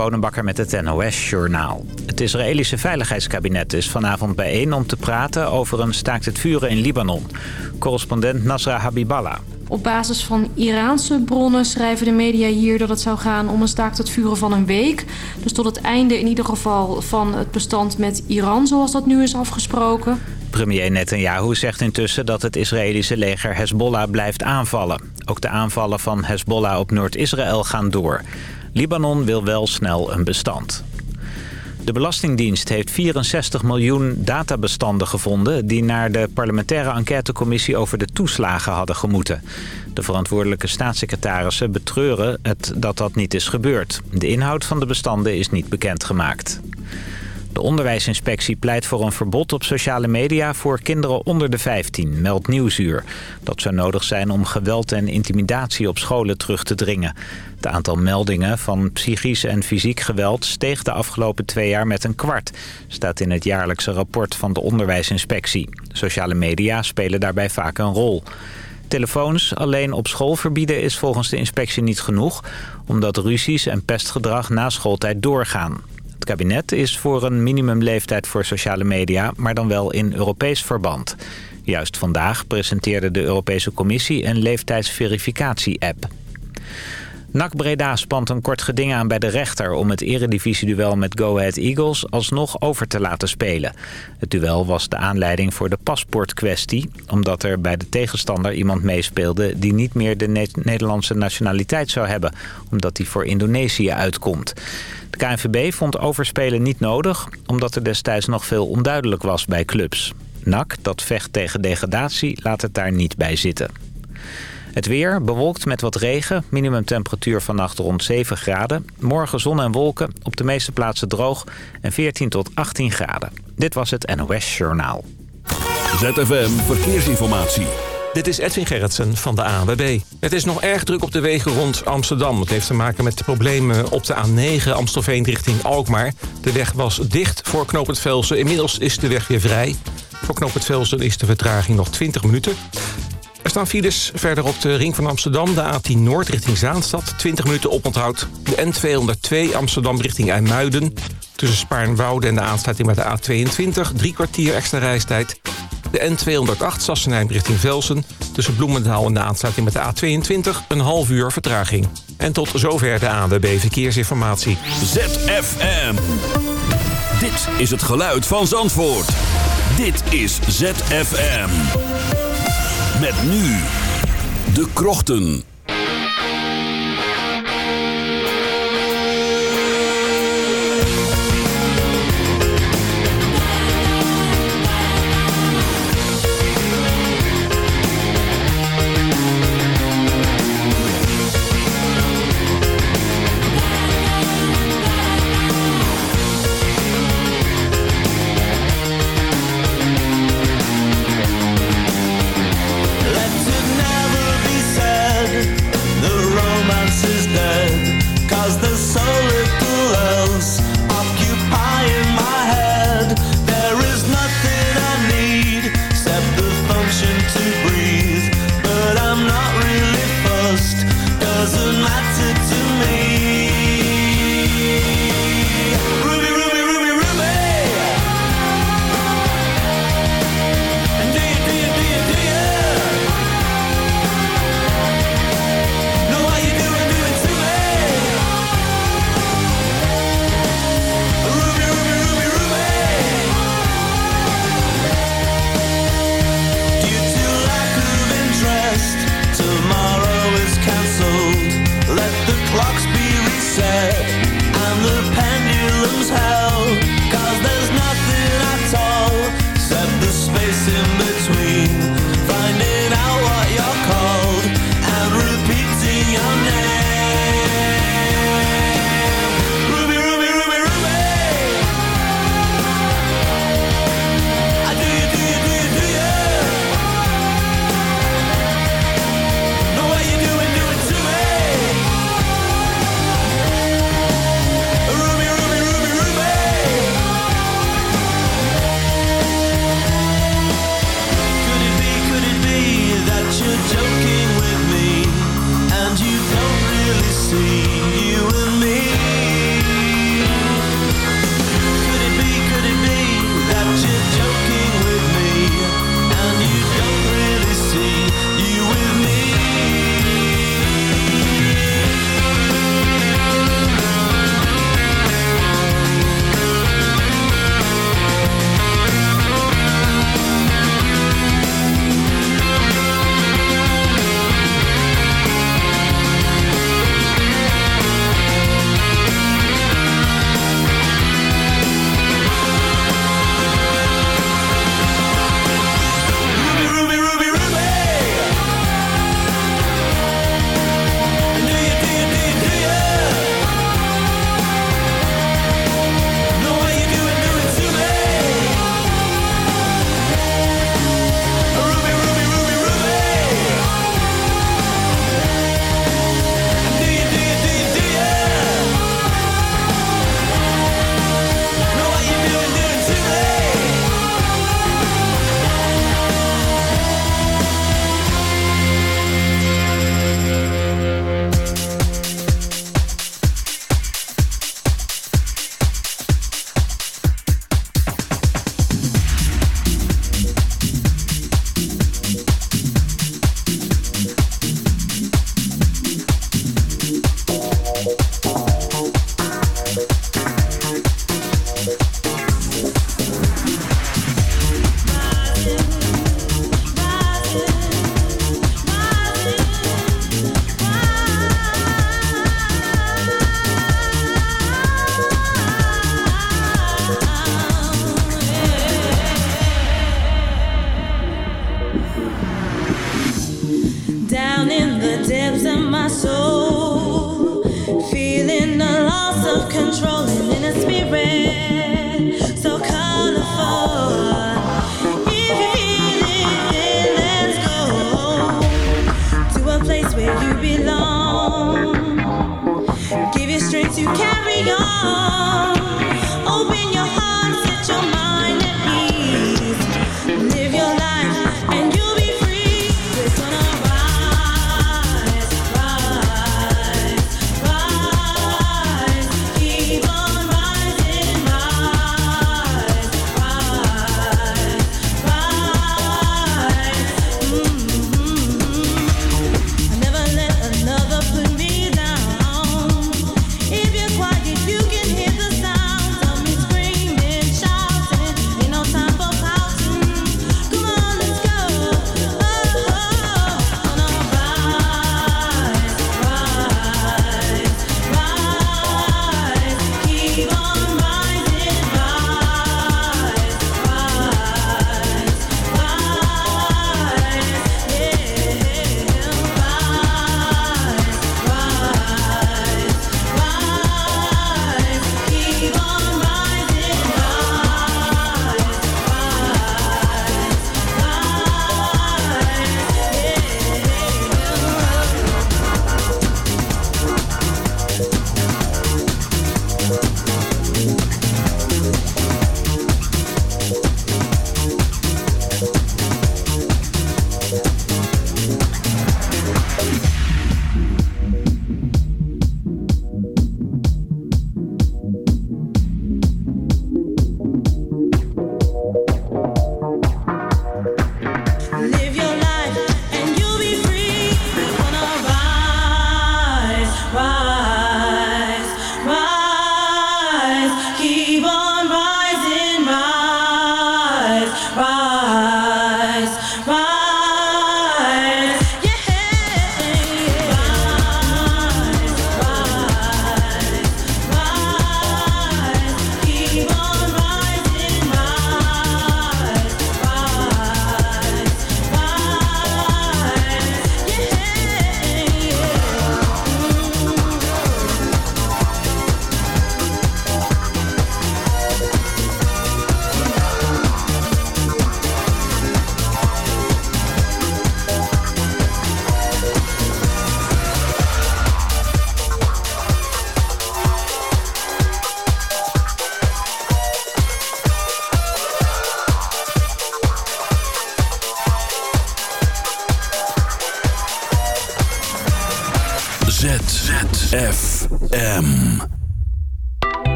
Bonenbakker met het NOS-journaal. Het Israëlische Veiligheidskabinet is vanavond bijeen om te praten over een staakt het vuren in Libanon. Correspondent Nasra Habiballah. Op basis van Iraanse bronnen schrijven de media hier dat het zou gaan om een staakt het vuren van een week. Dus tot het einde in ieder geval van het bestand met Iran zoals dat nu is afgesproken. Premier Netanyahu zegt intussen dat het Israëlische leger Hezbollah blijft aanvallen. Ook de aanvallen van Hezbollah op Noord-Israël gaan door. Libanon wil wel snel een bestand. De Belastingdienst heeft 64 miljoen databestanden gevonden... die naar de parlementaire enquêtecommissie over de toeslagen hadden gemoeten. De verantwoordelijke staatssecretarissen betreuren het dat dat niet is gebeurd. De inhoud van de bestanden is niet bekendgemaakt. De onderwijsinspectie pleit voor een verbod op sociale media voor kinderen onder de 15, meldt Nieuwsuur. Dat zou nodig zijn om geweld en intimidatie op scholen terug te dringen. Het aantal meldingen van psychisch en fysiek geweld steeg de afgelopen twee jaar met een kwart, staat in het jaarlijkse rapport van de onderwijsinspectie. Sociale media spelen daarbij vaak een rol. Telefoons alleen op school verbieden is volgens de inspectie niet genoeg... omdat ruzies en pestgedrag na schooltijd doorgaan. Het kabinet is voor een minimumleeftijd voor sociale media, maar dan wel in Europees verband. Juist vandaag presenteerde de Europese Commissie een leeftijdsverificatie-app. NAC Breda spant een kort geding aan bij de rechter... om het eredivisieduel met Go Ahead Eagles alsnog over te laten spelen. Het duel was de aanleiding voor de paspoortkwestie... omdat er bij de tegenstander iemand meespeelde... die niet meer de Nederlandse nationaliteit zou hebben... omdat hij voor Indonesië uitkomt. De KNVB vond overspelen niet nodig... omdat er destijds nog veel onduidelijk was bij clubs. NAC, dat vecht tegen degradatie, laat het daar niet bij zitten. Het weer bewolkt met wat regen. Minimumtemperatuur vannacht rond 7 graden. Morgen zon en wolken. Op de meeste plaatsen droog. En 14 tot 18 graden. Dit was het NOS Journaal. ZFM Verkeersinformatie. Dit is Edwin Gerritsen van de ANWB. Het is nog erg druk op de wegen rond Amsterdam. Het heeft te maken met de problemen op de A9 Amstelveen richting Alkmaar. De weg was dicht voor knooppunt Velsen. Inmiddels is de weg weer vrij. Voor knooppunt Velsen is de vertraging nog 20 minuten. Er staan files verder op de ring van Amsterdam. De A10 Noord richting Zaanstad. 20 minuten oponthoud. De N202 Amsterdam richting IJmuiden. Tussen Spaarnwoude en de aansluiting met de A22. Drie kwartier extra reistijd. De N208 Sassenheim richting Velsen. Tussen Bloemendaal en de aansluiting met de A22. Een half uur vertraging. En tot zover de ANWB Verkeersinformatie. ZFM. Dit is het geluid van Zandvoort. Dit is ZFM. Met nu de krochten.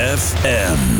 ZFM.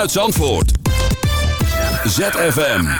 Vanuit Zandvoort. ZFM.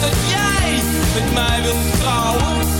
Dat jij met mij wilt trouwen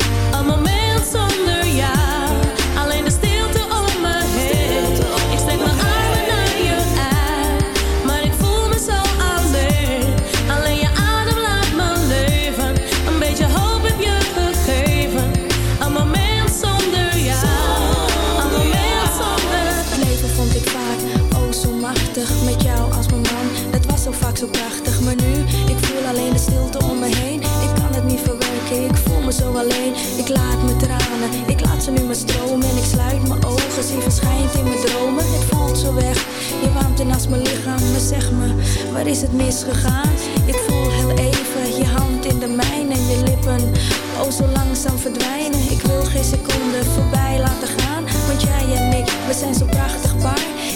zo prachtig Maar nu, ik voel alleen de stilte om me heen. Ik kan het niet verwerken, ik voel me zo alleen. Ik laat mijn tranen, ik laat ze nu maar stromen. En ik sluit mijn ogen, zie verschijnt in mijn dromen. Het voelt zo weg, je warmt in als mijn lichaam. Maar zeg me, waar is het misgegaan? Ik voel heel even je hand in de mijne En je lippen, oh zo langzaam verdwijnen. Ik wil geen seconde voorbij laten gaan Want jij en ik, we zijn zo prachtig paar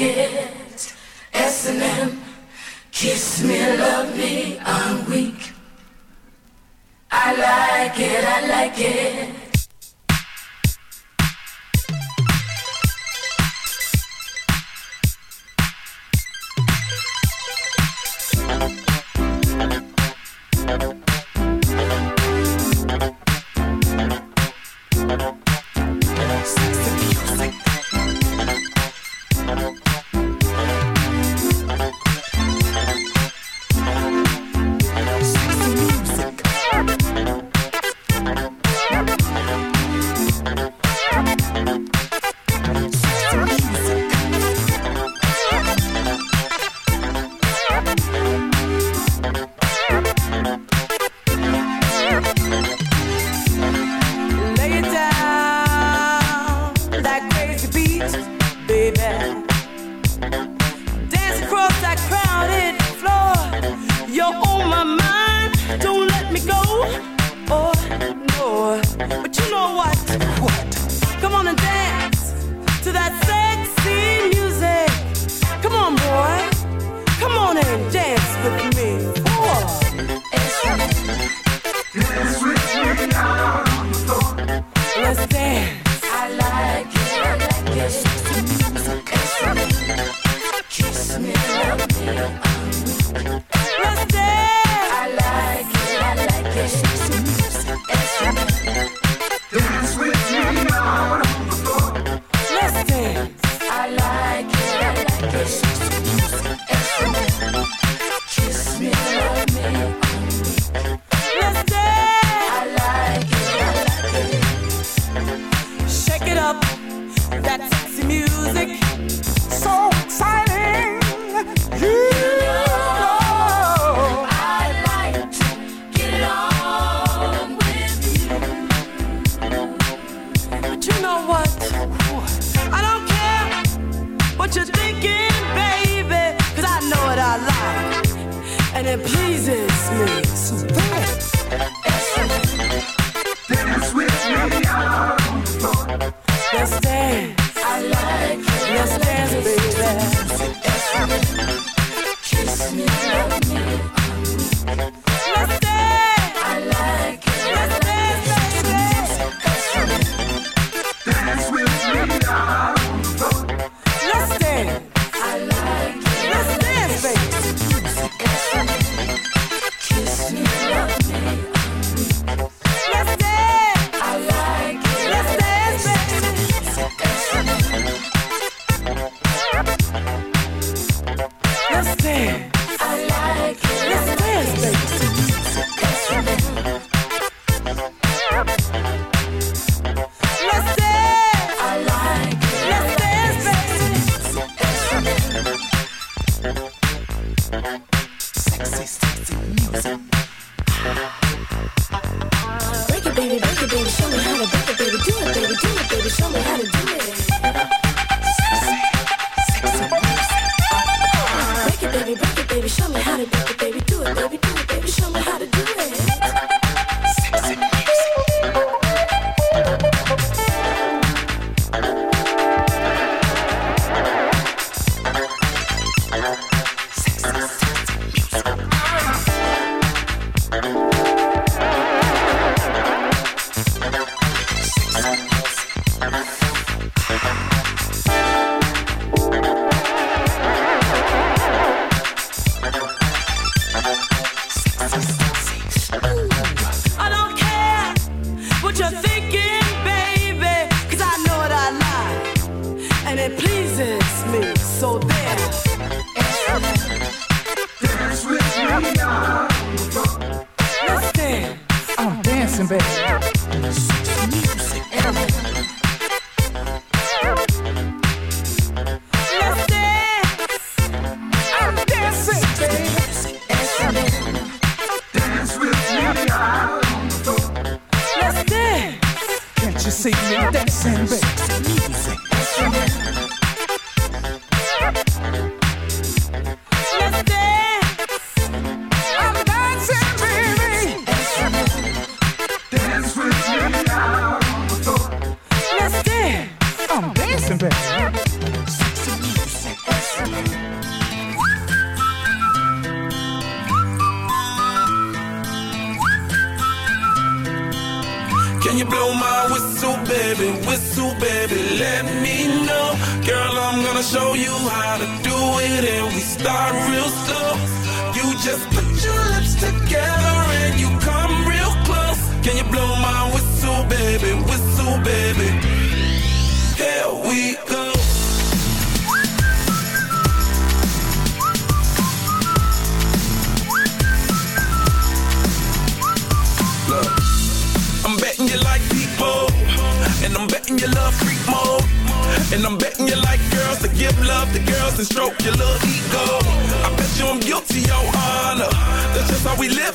It. S&M, kiss me, love me, I'm weak. I like it, I like it.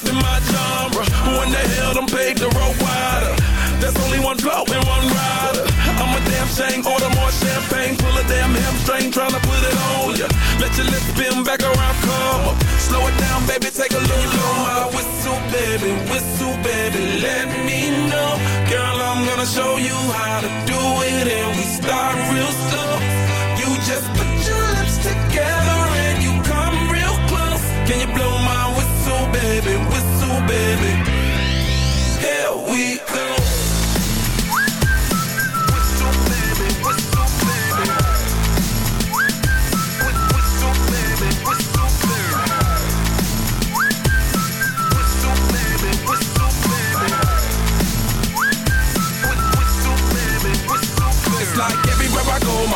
lost in my genre. When the hell them paved the road wider? There's only one blow and one rider. I'm a damn shame, order more champagne. Pull a damn hamstring, tryna put it on ya. Let your lips spin back around, come up. Slow it down, baby, take a look. Blow my whistle, baby, whistle, baby, let me know. Girl, I'm gonna show you how to do it, and we start real slow. You just put your lips together and you come real close. Can you blow my baby, whistle, baby. Here we go.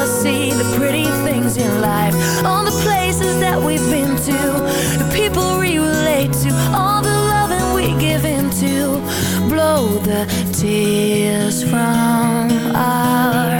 just see the pretty things in life. All the places that we've been to The people we relate to All the love that we give in to Blow the tears from our